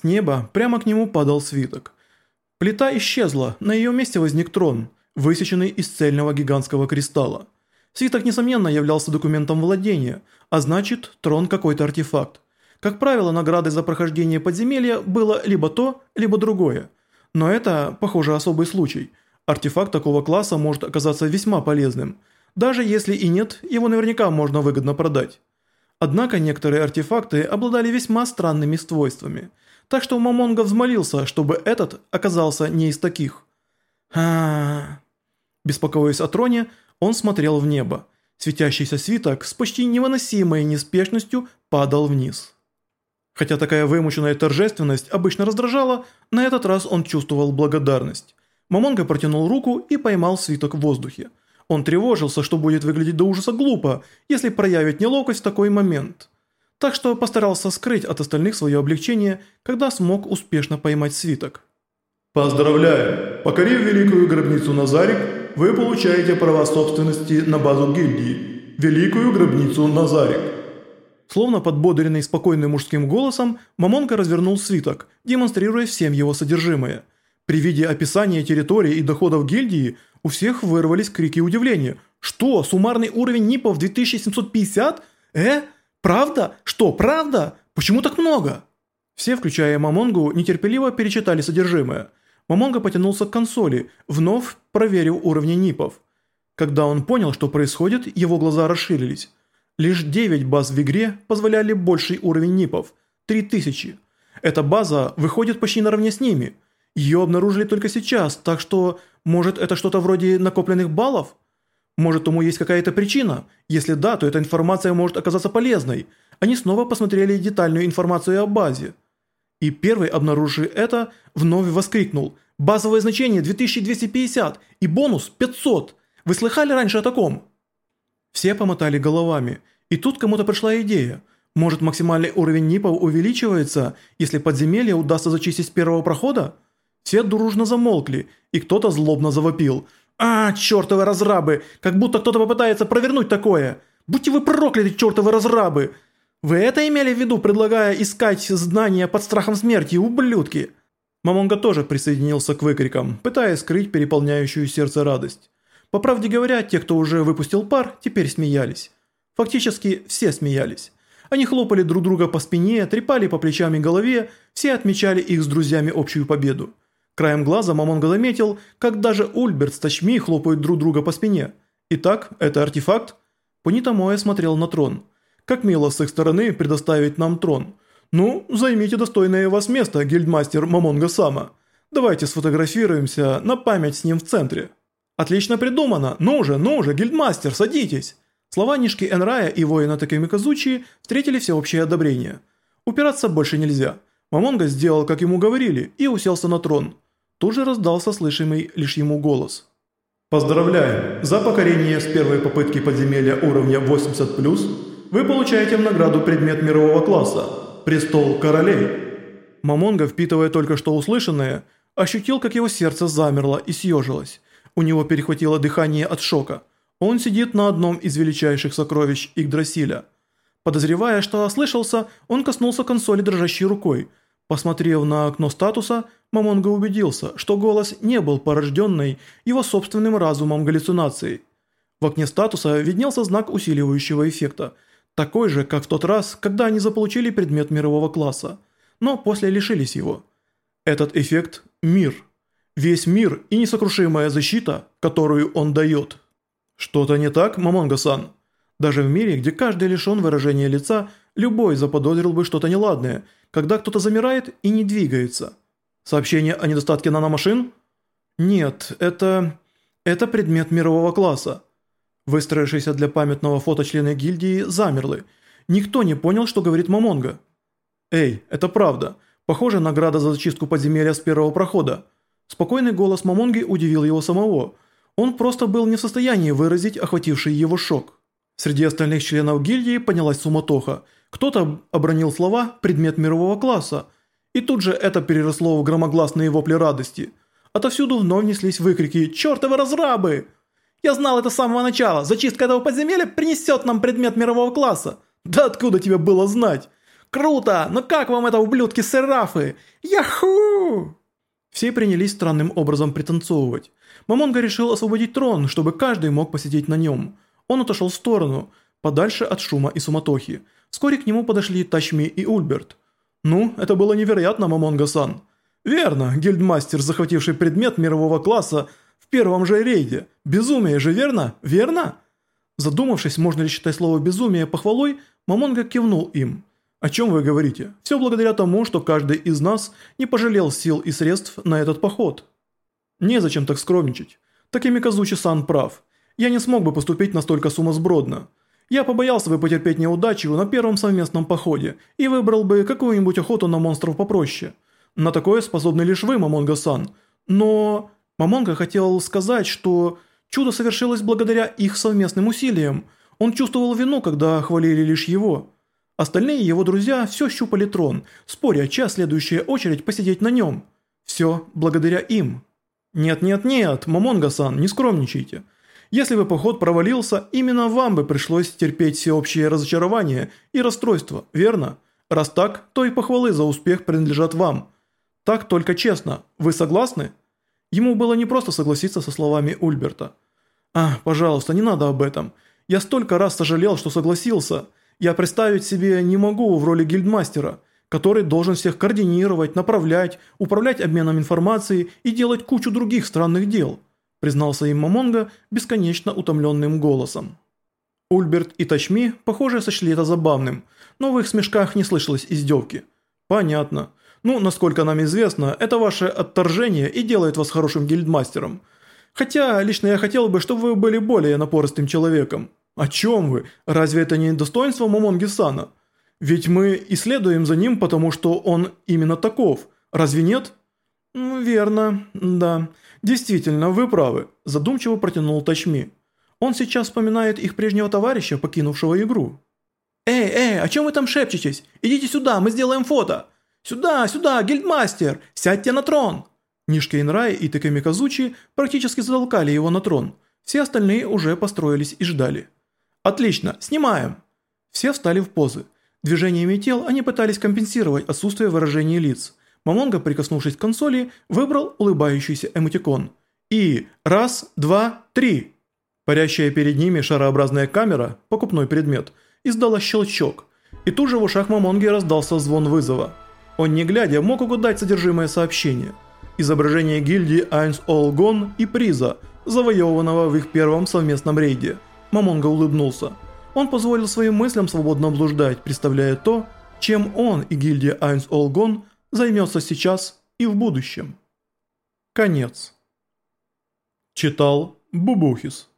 С неба прямо к нему падал свиток. Плита исчезла, на ее месте возник трон, высеченный из цельного гигантского кристалла. Свиток, несомненно, являлся документом владения, а значит, трон какой-то артефакт. Как правило, наградой за прохождение подземелья было либо то, либо другое. Но это, похоже, особый случай. Артефакт такого класса может оказаться весьма полезным. Даже если и нет, его наверняка можно выгодно продать. Однако некоторые артефакты обладали весьма странными свойствами. Так что Мамонга взмолился, чтобы этот оказался не из таких. а Беспокоясь о троне, он смотрел в небо. Светящийся свиток с почти невыносимой неспешностью падал вниз. Хотя такая вымученная торжественность обычно раздражала, на этот раз он чувствовал благодарность. Мамонга протянул руку и поймал свиток в воздухе. Он тревожился, что будет выглядеть до ужаса глупо, если проявить неловкость в такой момент. Так что постарался скрыть от остальных свое облегчение, когда смог успешно поймать свиток. Поздравляю! Покорив великую гробницу Назарик, вы получаете права собственности на базу гильдии. Великую гробницу Назарик. Словно подбодренный спокойным мужским голосом, Мамонка развернул свиток, демонстрируя всем его содержимое. При виде описания территории и доходов гильдии у всех вырвались крики удивления. «Что, суммарный уровень НИПов 2750? Э? Правда? Что, правда? Почему так много?» Все, включая Мамонгу, нетерпеливо перечитали содержимое. Мамонга потянулся к консоли, вновь проверив уровни НИПов. Когда он понял, что происходит, его глаза расширились. Лишь 9 баз в игре позволяли больший уровень НИПов – 3000. Эта база выходит почти наравне с ними. Ее обнаружили только сейчас, так что, может, это что-то вроде накопленных баллов? Может, тому есть какая-то причина? Если да, то эта информация может оказаться полезной. Они снова посмотрели детальную информацию о базе. И первый, обнаруживший это, вновь воскликнул «Базовое значение 2250 и бонус 500! Вы слыхали раньше о таком?» Все помотали головами, и тут кому-то пришла идея. Может максимальный уровень НИПов увеличивается, если подземелье удастся зачистить с первого прохода? Все дружно замолкли, и кто-то злобно завопил. «А, чертовы разрабы! Как будто кто-то попытается провернуть такое! Будьте вы прокляты, чертовы разрабы! Вы это имели в виду, предлагая искать знания под страхом смерти, ублюдки?» Мамонга тоже присоединился к выкрикам, пытаясь скрыть переполняющую сердце радость. По правде говоря, те, кто уже выпустил пар, теперь смеялись. Фактически все смеялись. Они хлопали друг друга по спине, трепали по плечам и голове, все отмечали их с друзьями общую победу. Краем глаза Мамонга заметил, как даже Ульберт с Тачми хлопают друг друга по спине. Итак, это артефакт? Пунита Моя смотрел на трон. Как мило с их стороны предоставить нам трон. Ну, займите достойное вас место, гильдмастер Мамонга Сама. Давайте сфотографируемся на память с ним в центре. «Отлично придумано! Ну же, ну же, гильдмастер, садитесь!» Слова Нишки Энрая и воина Такими Казучи встретили всеобщее одобрение. Упираться больше нельзя. Мамонга сделал, как ему говорили, и уселся на трон. Тут же раздался слышимый лишь ему голос. «Поздравляем! За покорение с первой попытки подземелья уровня 80+, вы получаете в награду предмет мирового класса – Престол Королей». Мамонга, впитывая только что услышанное, ощутил, как его сердце замерло и съежилось. У него перехватило дыхание от шока. Он сидит на одном из величайших сокровищ Игдрасиля. Подозревая, что ослышался, он коснулся консоли дрожащей рукой. Посмотрев на окно статуса, Мамонга убедился, что голос не был порожденной его собственным разумом галлюцинацией. В окне статуса виднелся знак усиливающего эффекта, такой же, как в тот раз, когда они заполучили предмет мирового класса, но после лишились его. Этот эффект – мир – весь мир и несокрушимая защита, которую он дает. Что-то не так, Мамонга-сан? Даже в мире, где каждый лишен выражения лица, любой заподозрил бы что-то неладное, когда кто-то замирает и не двигается. Сообщение о недостатке наномашин? Нет, это... это предмет мирового класса. Выстроившиеся для памятного фото члены гильдии замерли. Никто не понял, что говорит Мамонга. «Эй, это правда. Похоже, награда за зачистку подземелья с первого прохода. Спокойный голос Мамонги удивил его самого. Он просто был не в состоянии выразить охвативший его шок. Среди остальных членов гильдии поднялась суматоха. Кто-то обронил слова «предмет мирового класса», и тут же это переросло в громогласные вопли радости. Отовсюду вновь неслись выкрики «Чёртовы разрабы!» «Я знал это с самого начала! Зачистка этого подземелья принесет нам предмет мирового класса!» «Да откуда тебе было знать?» Круто! Но как вам это, ублюдки-серафы? Яху!» Все принялись странным образом пританцовывать. Мамонга решил освободить трон, чтобы каждый мог посидеть на нем. Он отошел в сторону, подальше от шума и суматохи. Вскоре к нему подошли Тачми и Ульберт. «Ну, это было невероятно, Мамонга-сан». «Верно, гильдмастер, захвативший предмет мирового класса в первом же рейде. Безумие же, верно? Верно?» Задумавшись, можно ли считать слово «безумие» похвалой, Мамонга кивнул им. «О чем вы говорите? Все благодаря тому, что каждый из нас не пожалел сил и средств на этот поход». «Незачем так скромничать. Такими Казучи-сан прав. Я не смог бы поступить настолько сумасбродно. Я побоялся бы потерпеть неудачу на первом совместном походе и выбрал бы какую-нибудь охоту на монстров попроще. На такое способны лишь вы, Мамонга-сан. Но... Мамонга хотел сказать, что чудо совершилось благодаря их совместным усилиям. Он чувствовал вину, когда хвалили лишь его. Остальные его друзья все щупали трон, споря, чья следующая очередь посидеть на нем. Все благодаря им. Нет-нет-нет, Мамонга-сан, не скромничайте. Если бы поход провалился, именно вам бы пришлось терпеть всеобщее разочарование и расстройство, верно? Раз так, то и похвалы за успех принадлежат вам. Так только честно, вы согласны? Ему было непросто согласиться со словами Ульберта. «А, пожалуйста, не надо об этом. Я столько раз сожалел, что согласился. Я представить себе не могу в роли гильдмастера, который должен всех координировать, направлять, управлять обменом информацией и делать кучу других странных дел» признался им Мамонга бесконечно утомленным голосом. Ульберт и Тачми, похоже, сочли это забавным, но в их смешках не слышалось издевки. «Понятно. Ну, насколько нам известно, это ваше отторжение и делает вас хорошим гильдмастером. Хотя, лично я хотел бы, чтобы вы были более напористым человеком. О чем вы? Разве это не достоинство Мамонги-сана? Ведь мы исследуем за ним, потому что он именно таков. Разве нет?» «Ну, «Верно, да. Действительно, вы правы», – задумчиво протянул Тачми. «Он сейчас вспоминает их прежнего товарища, покинувшего игру». «Эй, эй, о чем вы там шепчетесь? Идите сюда, мы сделаем фото!» «Сюда, сюда, гильдмастер! Сядьте на трон!» Нишкейн Рай и Теками Казучи практически затолкали его на трон. Все остальные уже построились и ждали. «Отлично, снимаем!» Все встали в позы. Движениями тел они пытались компенсировать отсутствие выражений лиц. Мамонга, прикоснувшись к консоли, выбрал улыбающийся эмотикон. И раз, два, три. Парящая перед ними шарообразная камера, покупной предмет, издала щелчок. И тут же в ушах Мамонги раздался звон вызова. Он не глядя мог угадать содержимое сообщения. Изображение гильдии Айнс Олгон и приза, завоеванного в их первом совместном рейде. Мамонга улыбнулся. Он позволил своим мыслям свободно блуждать, представляя то, чем он и гильдия Айнс Олгон займется сейчас и в будущем. Конец. Читал Бубухис.